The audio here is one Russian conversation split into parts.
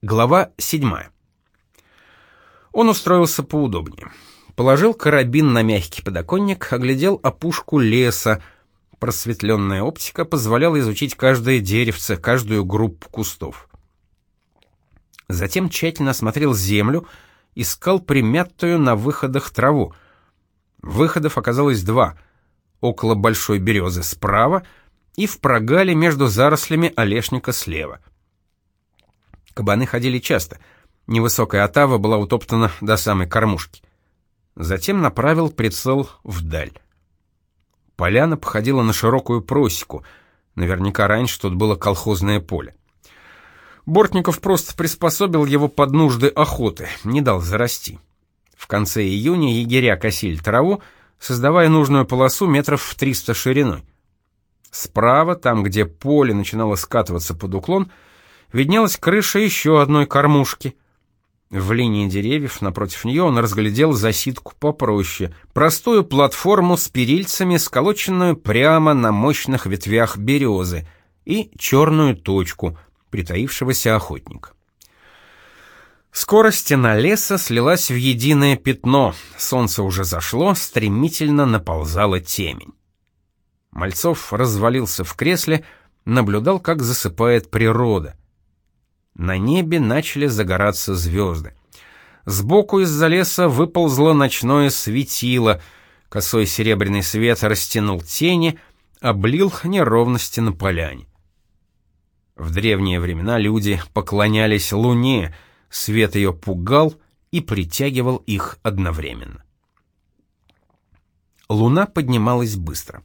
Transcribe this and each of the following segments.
Глава 7. Он устроился поудобнее. Положил карабин на мягкий подоконник, оглядел опушку леса. Просветленная оптика позволяла изучить каждое деревце, каждую группу кустов. Затем тщательно осмотрел землю, искал примятую на выходах траву. Выходов оказалось два — около большой березы справа и в прогале между зарослями олешника слева — Кабаны ходили часто. Невысокая отава была утоптана до самой кормушки. Затем направил прицел вдаль. Поляна походила на широкую просеку. Наверняка раньше тут было колхозное поле. Бортников просто приспособил его под нужды охоты, не дал зарасти. В конце июня егеря косили траву, создавая нужную полосу метров в 300 шириной. Справа, там, где поле начинало скатываться под уклон, виднелась крыша еще одной кормушки. В линии деревьев напротив нее он разглядел засидку попроще, простую платформу с перильцами, сколоченную прямо на мощных ветвях березы, и черную точку, притаившегося охотника. Скоро стена леса слилась в единое пятно, солнце уже зашло, стремительно наползала темень. Мальцов развалился в кресле, наблюдал, как засыпает природа. На небе начали загораться звезды. Сбоку из-за леса выползло ночное светило. Косой серебряный свет растянул тени, облил неровности на поляне. В древние времена люди поклонялись луне, свет ее пугал и притягивал их одновременно. Луна поднималась быстро.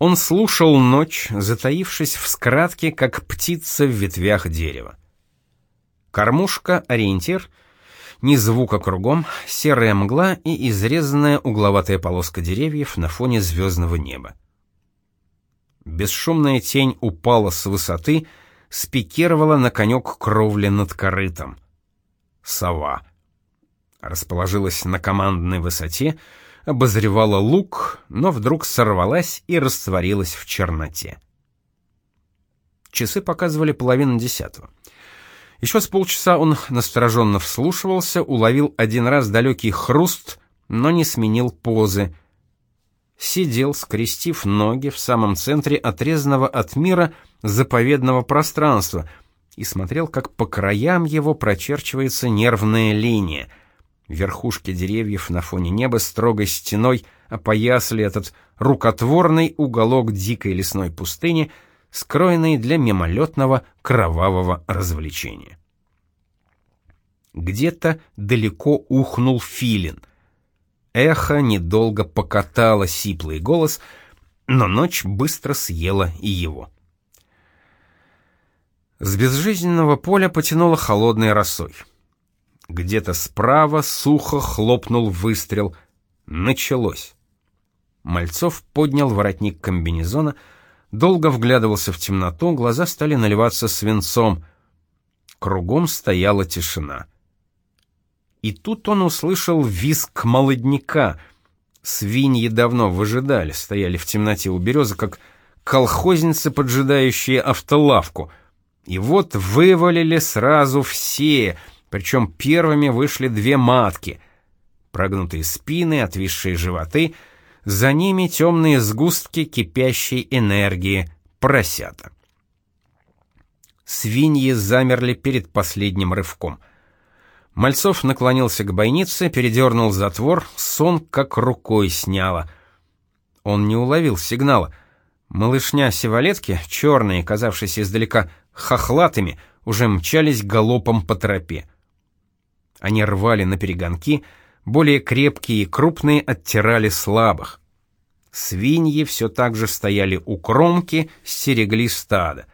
Он слушал ночь, затаившись в скратке, как птица в ветвях дерева. Кормушка, ориентир, ни звука кругом, серая мгла и изрезанная угловатая полоска деревьев на фоне звездного неба. Бесшумная тень упала с высоты, спикировала на конек кровли над корытом. Сова. Расположилась на командной высоте, обозревала лук, но вдруг сорвалась и растворилась в черноте. Часы показывали половину десятого. Еще с полчаса он настороженно вслушивался, уловил один раз далекий хруст, но не сменил позы. Сидел, скрестив ноги в самом центре отрезанного от мира заповедного пространства и смотрел, как по краям его прочерчивается нервная линия. Верхушки деревьев на фоне неба строгой стеной опоясали этот рукотворный уголок дикой лесной пустыни — скроенные для мимолетного кровавого развлечения. Где-то далеко ухнул филин. Эхо недолго покатало сиплый голос, но ночь быстро съела и его. С безжизненного поля потянуло холодной росой. Где-то справа сухо хлопнул выстрел. Началось. Мальцов поднял воротник комбинезона, Долго вглядывался в темноту, глаза стали наливаться свинцом. Кругом стояла тишина. И тут он услышал визг молодняка. Свиньи давно выжидали, стояли в темноте у березы, как колхозницы, поджидающие автолавку. И вот вывалили сразу все, причем первыми вышли две матки. Прогнутые спины, отвисшие животы — за ними темные сгустки кипящей энергии, поросята. Свиньи замерли перед последним рывком. Мальцов наклонился к бойнице, передернул затвор, сон как рукой сняло. Он не уловил сигнала. Малышня севалетки, черные, казавшиеся издалека хохлатыми, уже мчались галопом по тропе. Они рвали на перегонки, более крепкие и крупные оттирали слабых. Свиньи все так же стояли у кромки, стерегли стадо.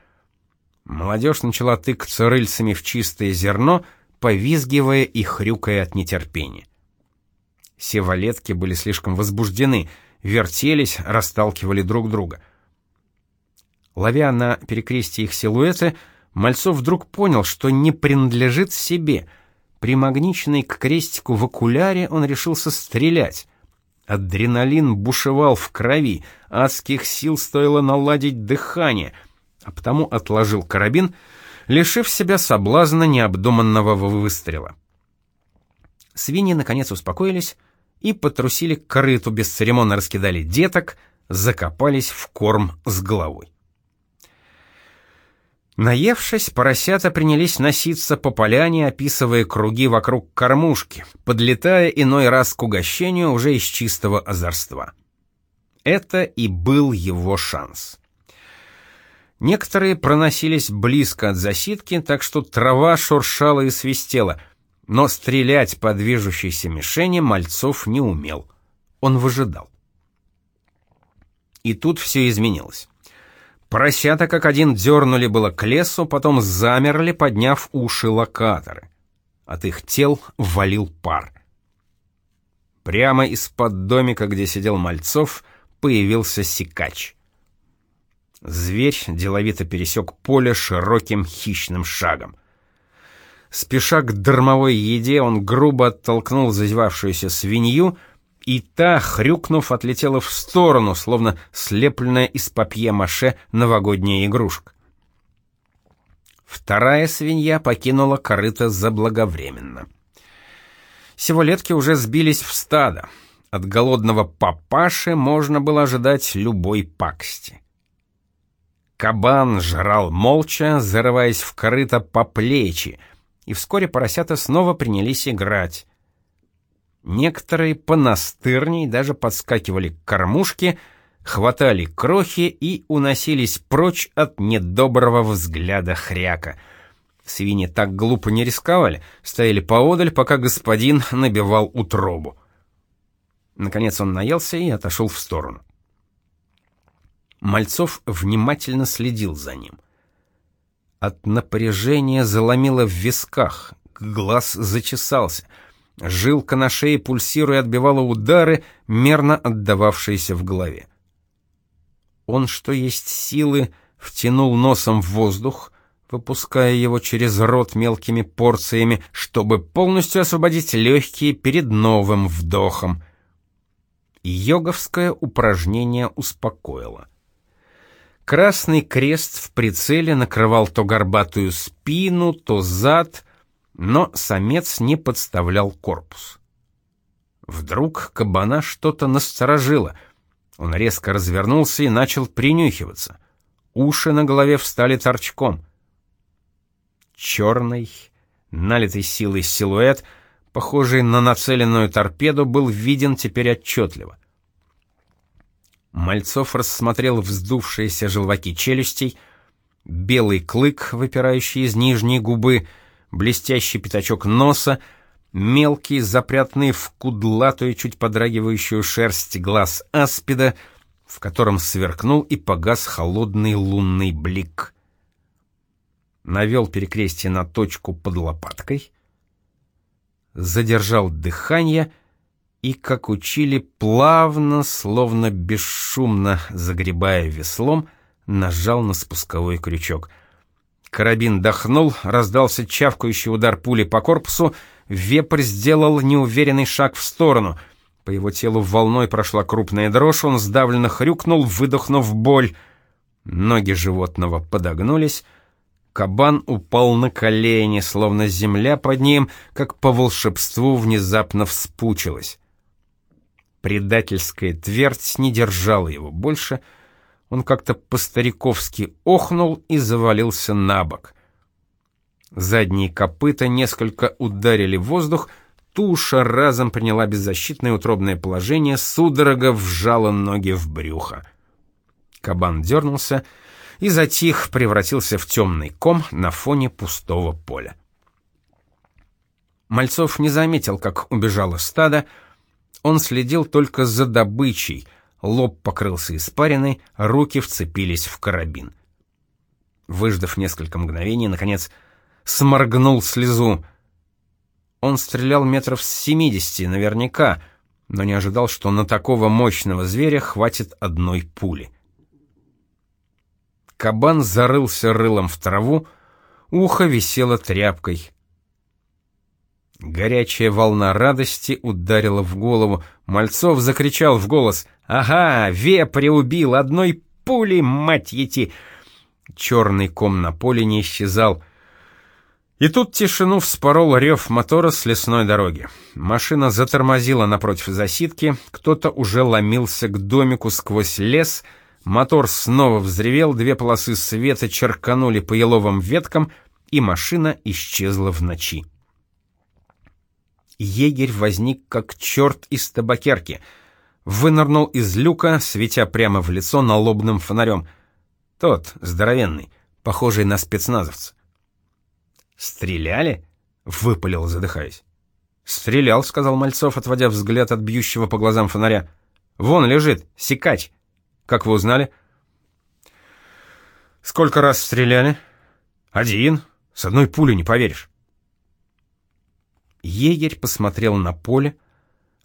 Молодежь начала тыкаться рыльцами в чистое зерно, повизгивая и хрюкая от нетерпения. Севалетки были слишком возбуждены, вертелись, расталкивали друг друга. Ловя на перекрестие их силуэты, Мальцов вдруг понял, что не принадлежит себе — Примагниченный к крестику в окуляре, он решился стрелять. Адреналин бушевал в крови, адских сил стоило наладить дыхание, а потому отложил карабин, лишив себя соблазна необдуманного выстрела. Свиньи наконец успокоились и потрусили к корыту, бесцеремонно раскидали деток, закопались в корм с головой. Наевшись, поросята принялись носиться по поляне, описывая круги вокруг кормушки, подлетая иной раз к угощению уже из чистого озорства. Это и был его шанс. Некоторые проносились близко от засидки, так что трава шуршала и свистела, но стрелять по движущейся мишени Мальцов не умел. Он выжидал. И тут все изменилось. Поросята как один дернули было к лесу, потом замерли, подняв уши локаторы. От их тел валил пар. Прямо из-под домика, где сидел Мальцов, появился сикач. Зверь деловито пересек поле широким хищным шагом. Спеша к дармовой еде, он грубо оттолкнул зазевавшуюся свинью — и та, хрюкнув, отлетела в сторону, словно слепленная из папье-маше новогодняя игрушка. Вторая свинья покинула корыто заблаговременно. Севолетки уже сбились в стадо. От голодного папаши можно было ожидать любой пакости. Кабан жрал молча, зарываясь в корыто по плечи, и вскоре поросята снова принялись играть. Некоторые понастырней даже подскакивали к кормушке, хватали крохи и уносились прочь от недоброго взгляда хряка. Свиньи так глупо не рисковали, стояли поодаль, пока господин набивал утробу. Наконец он наелся и отошел в сторону. Мальцов внимательно следил за ним. От напряжения заломило в висках, глаз зачесался — Жилка на шее, пульсируя, отбивала удары, мерно отдававшиеся в голове. Он, что есть силы, втянул носом в воздух, выпуская его через рот мелкими порциями, чтобы полностью освободить легкие перед новым вдохом. Йоговское упражнение успокоило. Красный крест в прицеле накрывал то горбатую спину, то зад, но самец не подставлял корпус. Вдруг кабана что-то насторожило. Он резко развернулся и начал принюхиваться. Уши на голове встали торчком. Черный, налитый силой силуэт, похожий на нацеленную торпеду, был виден теперь отчетливо. Мальцов рассмотрел вздувшиеся желваки челюстей, белый клык, выпирающий из нижней губы — блестящий пятачок носа, мелкий, запрятанный в кудлатую, чуть подрагивающую шерсть глаз аспида, в котором сверкнул и погас холодный лунный блик. Навел перекрестие на точку под лопаткой, задержал дыхание и, как учили, плавно, словно бесшумно загребая веслом, нажал на спусковой крючок — Карабин дохнул, раздался чавкающий удар пули по корпусу, вепрь сделал неуверенный шаг в сторону. По его телу волной прошла крупная дрожь, он сдавленно хрюкнул, выдохнув боль. Ноги животного подогнулись, кабан упал на колени, словно земля под ним, как по волшебству, внезапно вспучилась. Предательская твердь не держала его больше — он как-то по-стариковски охнул и завалился на бок. Задние копыта несколько ударили в воздух, туша разом приняла беззащитное утробное положение, судорога вжала ноги в брюхо. Кабан дернулся и затих, превратился в темный ком на фоне пустого поля. Мальцов не заметил, как убежало стадо, он следил только за добычей — лоб покрылся испариной, руки вцепились в карабин. Выждав несколько мгновений, наконец, сморгнул слезу. Он стрелял метров с семидесяти, наверняка, но не ожидал, что на такого мощного зверя хватит одной пули. Кабан зарылся рылом в траву, ухо висело тряпкой. Горячая волна радости ударила в голову. Мальцов закричал в голос — «Ага, вепря убил одной пулей, мать ети!» Черный ком на поле не исчезал. И тут тишину вспорол рев мотора с лесной дороги. Машина затормозила напротив засидки, кто-то уже ломился к домику сквозь лес, мотор снова взревел, две полосы света черканули по еловым веткам, и машина исчезла в ночи. Егерь возник как черт из табакерки. Вынырнул из люка, светя прямо в лицо налобным фонарем. Тот, здоровенный, похожий на спецназовца. «Стреляли?» — выпалил, задыхаясь. «Стрелял», — сказал Мальцов, отводя взгляд от бьющего по глазам фонаря. «Вон лежит, секач. Как вы узнали?» «Сколько раз стреляли?» «Один. С одной пули не поверишь». Егерь посмотрел на поле,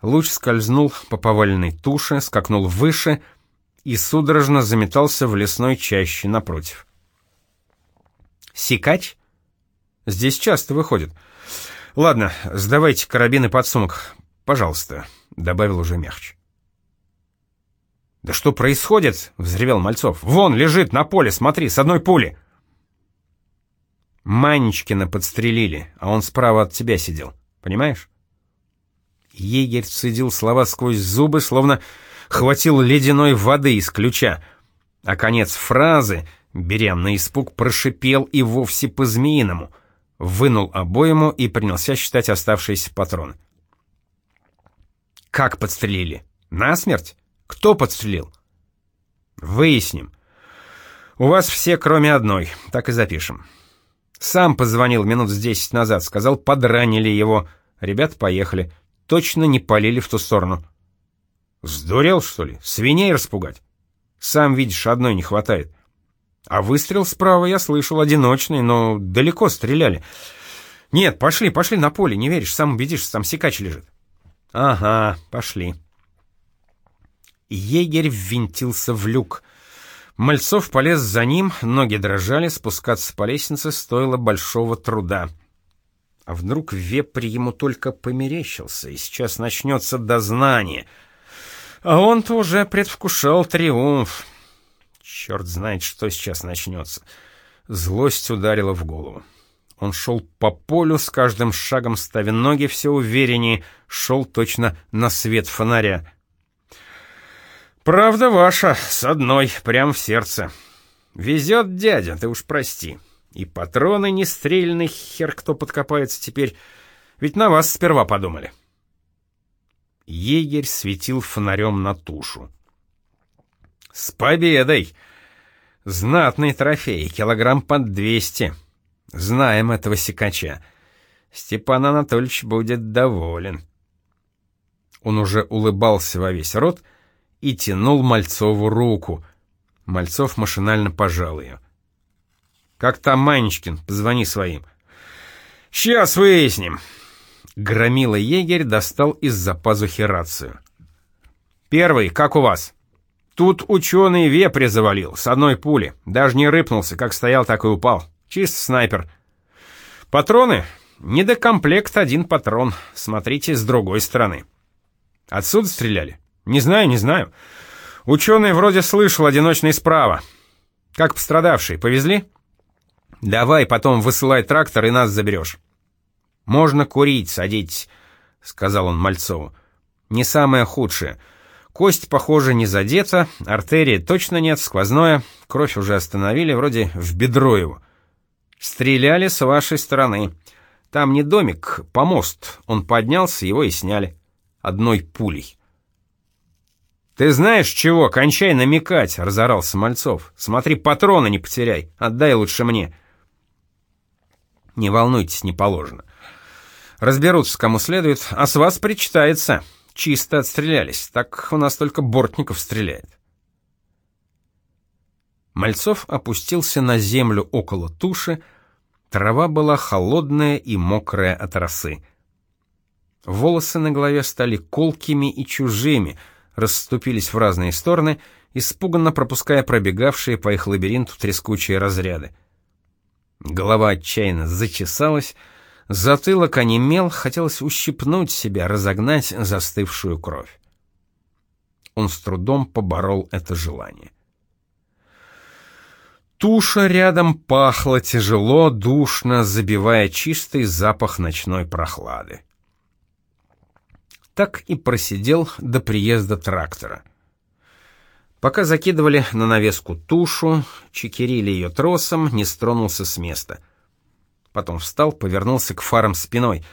луч скользнул по поваленной туше, скакнул выше и судорожно заметался в лесной чаще напротив. «Секач?» Здесь часто выходит. Ладно, сдавайте карабины под сумок, пожалуйста, добавил уже мягче. Да что происходит? взревел Мальцов. Вон лежит на поле, смотри, с одной пули. Манечкина подстрелили, а он справа от тебя сидел. Понимаешь? Егерь цедил слова сквозь зубы, словно хватил ледяной воды из ключа, а конец фразы, беря на испуг, прошипел и вовсе по-змеиному — вынул обойму и принялся считать оставшиеся патроны. «Как подстрелили? Насмерть? Кто подстрелил?» «Выясним. У вас все, кроме одной, так и запишем. Сам позвонил минут с десять назад, сказал, подранили его. Ребята поехали. Точно не полили в ту сторону». «Сдурел, что ли? Свиней распугать? Сам видишь, одной не хватает». А выстрел справа я слышал одиночный, но далеко стреляли. Нет, пошли, пошли на поле, не веришь, сам убедишься, там секач лежит. Ага, пошли. Егерь ввинтился в люк. Мальцов полез за ним, ноги дрожали, спускаться по лестнице стоило большого труда. А вдруг вепрь ему только померещился, и сейчас начнется дознание. А он-то уже предвкушал триумф. Черт знает, что сейчас начнется. Злость ударила в голову. Он шел по полю, с каждым шагом ставя ноги все увереннее, шел точно на свет фонаря. «Правда ваша, с одной, прям в сердце. Везет дядя, ты уж прости. И патроны не стрельны, хер кто подкопается теперь. Ведь на вас сперва подумали». Егерь светил фонарем на тушу. «С победой! Знатный трофей, килограмм под двести. Знаем этого секача. Степан Анатольевич будет доволен». Он уже улыбался во весь рот и тянул Мальцову руку. Мальцов машинально пожал ее. «Как там Манечкин? Позвони своим». «Сейчас выясним». Громила егерь достал из-за пазухи рацию. «Первый, как у вас?» Тут ученый вепря завалил, с одной пули. Даже не рыпнулся, как стоял, так и упал. Чист снайпер. Патроны? Недокомплект один патрон. Смотрите с другой стороны. Отсюда стреляли? Не знаю, не знаю. Ученый вроде слышал одиночный справа. Как пострадавший, повезли? Давай потом высылай трактор и нас заберешь. Можно курить, садитесь, сказал он Мальцову. Не самое худшее — Кость, похоже, не задета, артерии точно нет, сквозное, кровь уже остановили, вроде в бедро его. Стреляли с вашей стороны. Там не домик, помост. Он поднялся, его и сняли. Одной пулей. «Ты знаешь чего? Кончай намекать!» — разорался Мальцов. «Смотри, патроны не потеряй. Отдай лучше мне». «Не волнуйтесь, не положено. Разберутся, кому следует, а с вас причитается». Чисто отстрелялись, так у нас только Бортников стреляет. Мальцов опустился на землю около туши, трава была холодная и мокрая от росы. Волосы на голове стали колкими и чужими, расступились в разные стороны, испуганно пропуская пробегавшие по их лабиринту трескучие разряды. Голова отчаянно зачесалась, Затылок онемел, хотелось ущипнуть себя, разогнать застывшую кровь. Он с трудом поборол это желание. туша рядом пахла тяжело, душно, забивая чистый запах ночной прохлады. Так и просидел до приезда трактора. Пока закидывали на навеску тушу, чекерили ее тросом, не стронулся с места. Потом встал, повернулся к фарам спиной.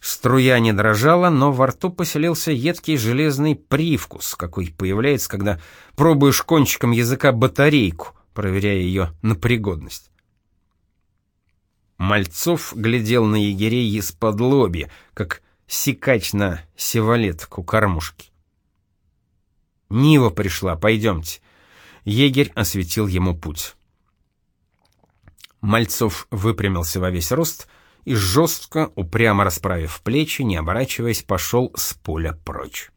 Струя не дрожала, но во рту поселился едкий железный привкус, какой появляется, когда пробуешь кончиком языка батарейку, проверяя ее на пригодность. Мальцов глядел на егерей из-под лоби, как сикач на севалет у кормушки. «Нива пришла, пойдемте». Егерь осветил ему путь. Мальцов выпрямился во весь рост и жестко, упрямо расправив плечи, не оборачиваясь, пошел с поля прочь.